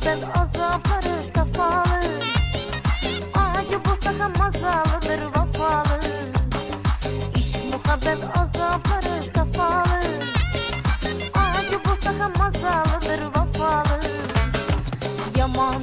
ben azapları safalı. Acı bu bulsaka mazalıdır vafalı. İş muhabbet azapları safalı. Acı bu bulsaka mazalıdır vafalı. Yaman